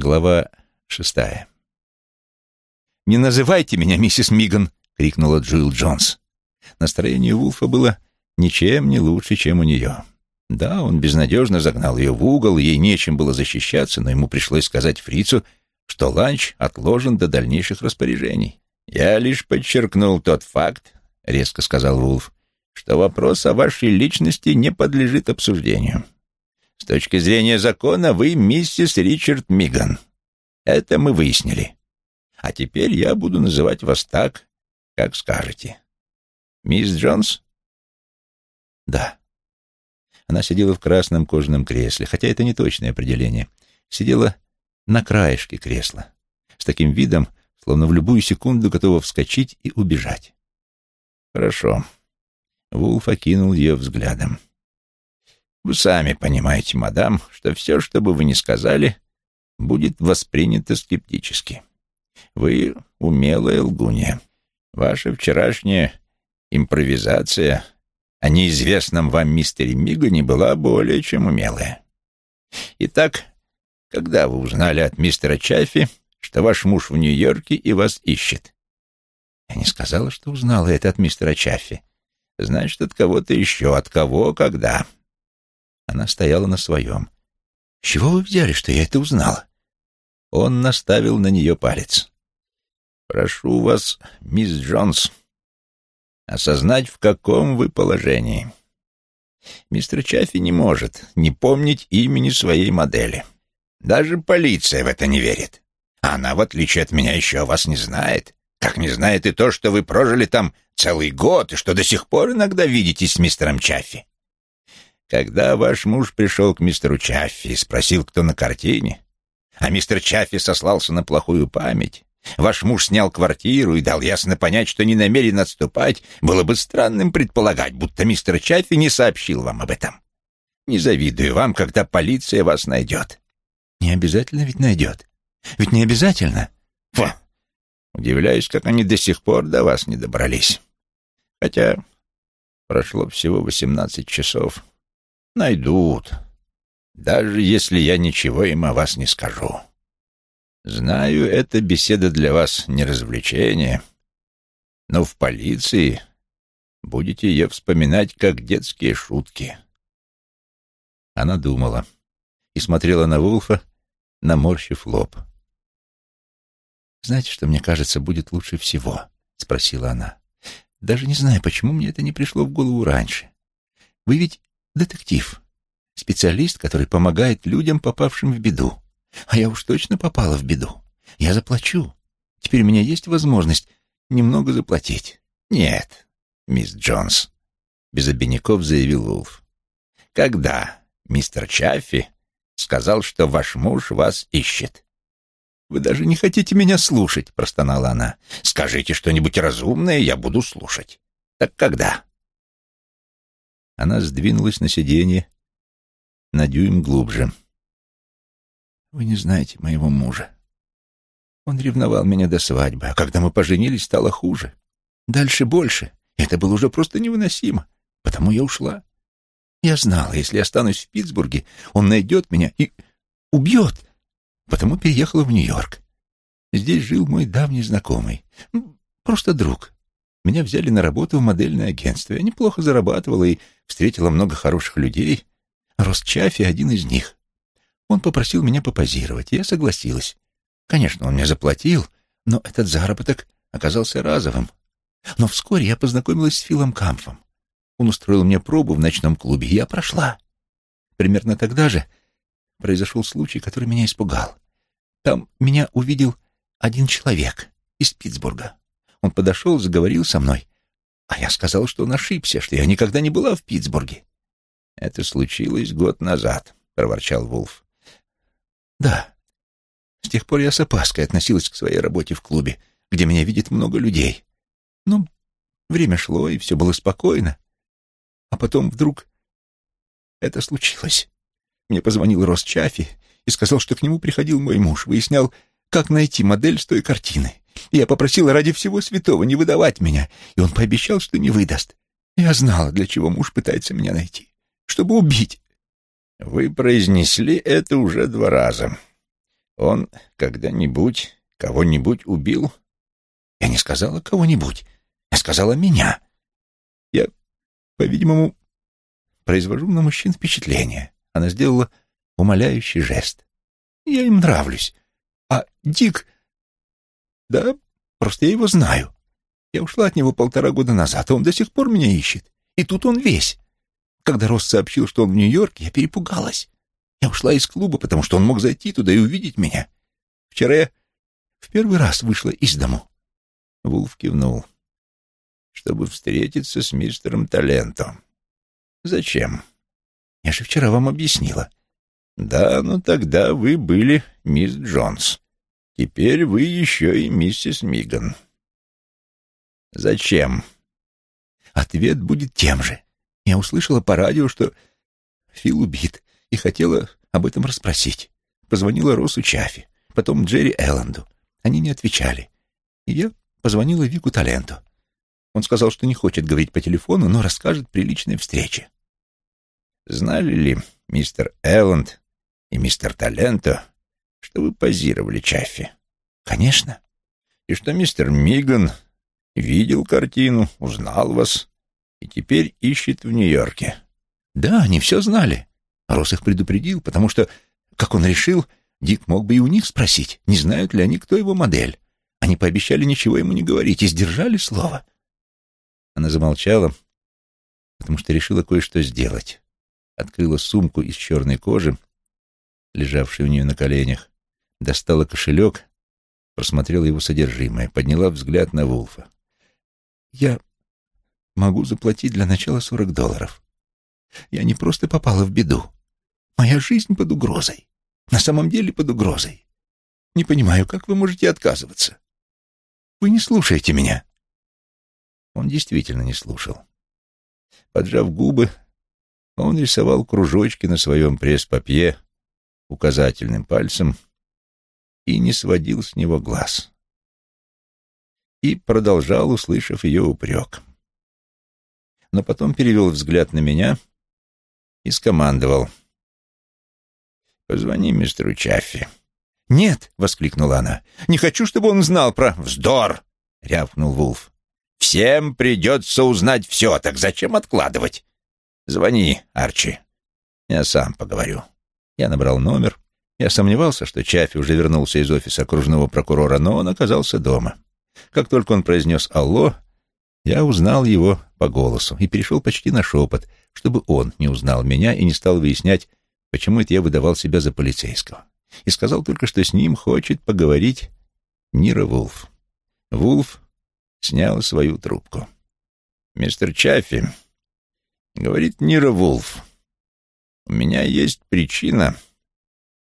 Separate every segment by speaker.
Speaker 1: Глава шестая.
Speaker 2: «Не называйте меня миссис Миган!» — крикнула Джилл Джонс.
Speaker 1: Настроение Вулфа было ничем не лучше, чем у нее. Да, он безнадежно загнал ее в угол, ей нечем было защищаться, но ему пришлось сказать фрицу, что ланч отложен до дальнейших распоряжений. «Я лишь подчеркнул тот факт», — резко сказал Вулф, «что вопрос о вашей личности не подлежит обсуждению. С точки зрения закона вы миссис Ричард Миган. Это мы выяснили. А теперь я буду называть вас так, как скажете. Мисс Джонс?
Speaker 2: Да.
Speaker 1: Она сидела в красном кожаном кресле, хотя это не точное определение. Сидела на краешке кресла, с таким видом, словно в любую секунду готова вскочить и убежать. Хорошо. Вулф окинул ее взглядом. Вы сами понимаете, мадам, что все, что бы вы ни сказали, будет воспринято скептически. Вы умелая лгунья. Ваша вчерашняя импровизация о неизвестном вам мистере Мигане была более чем умелая. Итак, когда вы узнали от мистера Чаффи, что ваш муж в Нью-Йорке и вас ищет?
Speaker 2: Я не сказала, что узнала это от мистера Чаффи.
Speaker 1: Значит, от кого-то еще. От кого, когда?
Speaker 2: Она стояла на своем. «С чего вы взяли, что я это узнала?»
Speaker 1: Он наставил на нее палец. «Прошу вас, мисс Джонс, осознать, в каком вы положении. Мистер Чаффи не может не помнить имени своей модели. Даже полиция в это не верит. Она, в отличие от меня, еще вас не знает. Как не знает и то, что вы прожили там целый год и что до сих пор иногда видитесь с мистером Чаффи. Когда ваш муж пришел к мистеру Чаффи и спросил, кто на картине, а мистер Чаффи сослался на плохую память, ваш муж снял квартиру и дал ясно понять, что не намерен отступать, было бы странным предполагать, будто мистер Чаффи не сообщил вам об этом. Не завидую вам, когда полиция вас найдет.
Speaker 2: Не обязательно ведь найдет. Ведь не обязательно.
Speaker 1: Фу. Удивляюсь, как они до сих пор до вас не добрались. Хотя прошло всего восемнадцать часов. Найдут, даже если я ничего им о вас не скажу. Знаю, эта беседа для вас не развлечение, но в полиции будете ее вспоминать как детские шутки.
Speaker 2: Она думала и смотрела на Вулфа, наморщив лоб. «Знаете, что мне кажется будет лучше всего?» — спросила она. «Даже не знаю, почему мне это не пришло в голову раньше. Вы ведь детектив, специалист, который помогает людям, попавшим в беду. А я уж точно попала в беду. Я заплачу. Теперь у меня есть возможность немного заплатить.
Speaker 1: Нет, мисс Джонс, без обиняков заявил Вулф. Когда мистер Чаффи сказал, что ваш муж вас ищет?
Speaker 2: Вы даже не хотите меня слушать, простонала она.
Speaker 1: Скажите что-нибудь разумное, я буду слушать. Так когда?
Speaker 2: Она сдвинулась на сиденье на дюйм глубже. «Вы не знаете моего мужа. Он ревновал меня до свадьбы, а когда мы поженились, стало хуже. Дальше больше. Это было уже просто невыносимо. Потому я ушла. Я знала, если останусь в Питтсбурге, он найдет меня и убьет. Потому переехала в Нью-Йорк. Здесь жил мой давний знакомый. Просто друг. Меня взяли на работу в модельное агентство. Я неплохо зарабатывала и встретила много хороших людей. Росчафи один из них. Он попросил меня попозировать, я согласилась. Конечно, он мне заплатил, но этот заработок оказался разовым. Но вскоре я познакомилась с Филом Камфом. Он устроил мне пробу в ночном клубе, и я прошла. Примерно тогда же произошел случай, который меня испугал. Там меня увидел один человек из Питтсбурга. Он подошел, заговорил со мной, а я сказал, что он ошибся, что я никогда не была в Питтсбурге.
Speaker 1: «Это случилось год назад», — проворчал Вулф.
Speaker 2: «Да. С тех пор я с опаской относилась к своей работе в клубе, где меня видит много людей. Но время шло, и все было спокойно. А потом вдруг это случилось. Мне позвонил Рос Чаффи и сказал, что к нему приходил мой муж, выяснял, как найти модель с той картины. Я попросила ради всего святого не выдавать меня, и он пообещал, что не выдаст. Я знала, для чего муж пытается меня найти. Чтобы убить.
Speaker 1: Вы произнесли это уже два раза. Он когда-нибудь кого-нибудь убил?
Speaker 2: Я не сказала кого-нибудь. Я сказала меня. Я, по-видимому, произвожу на мужчин впечатление. Она сделала умоляющий жест. Я им нравлюсь. А Дик... Да, просто я его знаю. Я ушла от него полтора года назад, а он до сих пор меня ищет. И тут он весь. Когда Росс сообщил, что он в Нью-Йорке, я перепугалась. Я ушла из клуба, потому что он мог зайти туда и увидеть меня. Вчера я в первый раз вышла из дому.
Speaker 1: Вулф кивнул. Чтобы встретиться с мистером Таленто. Зачем?
Speaker 2: Я же вчера вам объяснила.
Speaker 1: Да, но тогда вы были мисс Джонс. Теперь вы еще и миссис Миган. Зачем?
Speaker 2: Ответ будет тем же. Я услышала по радио, что Фил убит, и хотела об этом расспросить. Позвонила Росу Чаффи, потом Джерри Элленду. Они не отвечали. И я позвонила Вику Таленту. Он сказал, что не хочет говорить по телефону, но расскажет при личной встрече.
Speaker 1: Знали ли мистер Элленд и мистер Таленто, что вы позировали Чаффи?
Speaker 2: Конечно.
Speaker 1: И что мистер Миган видел картину, узнал вас и теперь ищет в Нью-Йорке?
Speaker 2: Да, они все знали. Рос их предупредил, потому что, как он решил, Дик мог бы и у них спросить, не знают ли они, кто его модель. Они пообещали ничего ему не говорить и сдержали слово. Она замолчала, потому что решила кое-что сделать. Открыла сумку из черной кожи, лежавшей у нее на коленях, достала кошелек, просмотрела его содержимое, подняла взгляд на Вулфа. «Я могу заплатить для начала сорок долларов. Я не просто попала в беду. Моя жизнь под угрозой. На самом деле под угрозой. Не понимаю, как вы можете отказываться? Вы не слушаете меня. Он действительно не слушал. Поджав губы, он рисовал кружочки на своем пресс-папье указательным пальцем и не сводил с него глаз. И продолжал, услышав ее упрек. Но потом перевел взгляд на меня и скомандовал — Позвони мистеру Чаффи. «Нет!» — воскликнула она. «Не хочу, чтобы он знал про...»
Speaker 1: «Вздор!» — рявкнул Вулф. «Всем придется узнать все, так зачем откладывать? Звони, Арчи. Я сам поговорю».
Speaker 2: Я набрал номер. Я сомневался, что Чаффи уже вернулся из офиса окружного прокурора, но он оказался дома. Как только он произнес «Алло», я узнал его по голосу и перешел почти на шепот, чтобы он не узнал меня и не стал выяснять, почему это я выдавал себя за полицейского. И сказал только, что с ним хочет поговорить Нира Вулф. Вулф снял свою трубку. «Мистер Чаффи, — говорит Нира Вулф, — у меня есть причина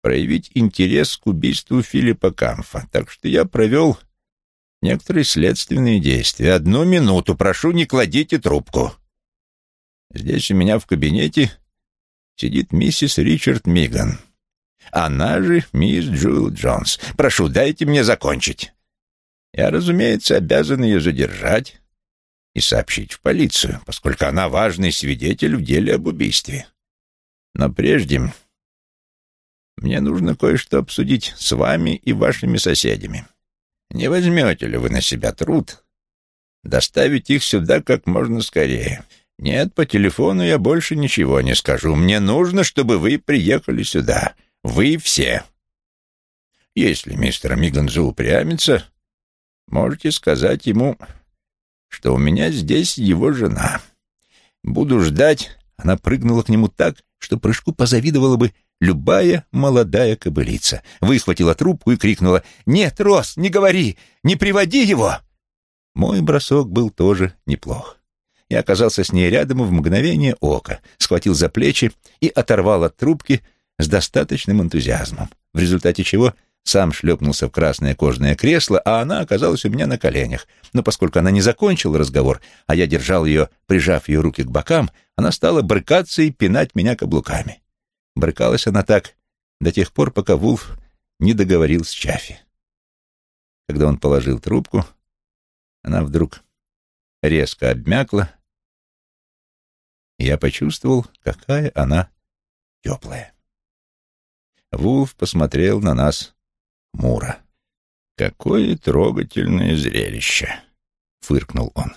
Speaker 2: проявить интерес к убийству Филиппа Камфа, так что я провел некоторые следственные действия. Одну минуту, прошу, не кладите трубку. Здесь у меня в кабинете сидит миссис Ричард Миган. Она же мисс Джуэл Джонс. Прошу, дайте мне закончить. Я, разумеется, обязан ее задержать и сообщить в полицию, поскольку она важный свидетель в деле об убийстве. Но прежде мне нужно кое-что обсудить с вами и вашими соседями. Не возьмете ли вы на себя труд доставить их сюда как можно скорее?» «Нет, по телефону я больше ничего не скажу. Мне нужно, чтобы вы приехали сюда. Вы все. Если мистер Миганзу упрямится, можете сказать ему, что у меня здесь его жена. Буду ждать». Она прыгнула к нему так, что прыжку позавидовала бы любая молодая кобылица. Выхватила трубку и крикнула «Нет, Рос, не говори! Не приводи его!» Мой бросок был тоже неплох и оказался с ней рядом в мгновение ока, схватил за плечи и оторвал от трубки с достаточным энтузиазмом, в результате чего сам шлепнулся в красное кожаное кресло, а она оказалась у меня на коленях. Но поскольку она не закончила разговор, а я держал ее, прижав ее руки к бокам, она стала брыкаться и пинать меня каблуками. Брыкалась она так до тех пор, пока Вулф не договорил с Чаффи. Когда он положил трубку, она вдруг резко обмякла, и я почувствовал, какая она теплая. Вулф посмотрел на нас Мура.
Speaker 1: «Какое трогательное зрелище!» — фыркнул он.